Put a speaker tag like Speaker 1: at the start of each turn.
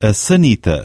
Speaker 1: a sanita.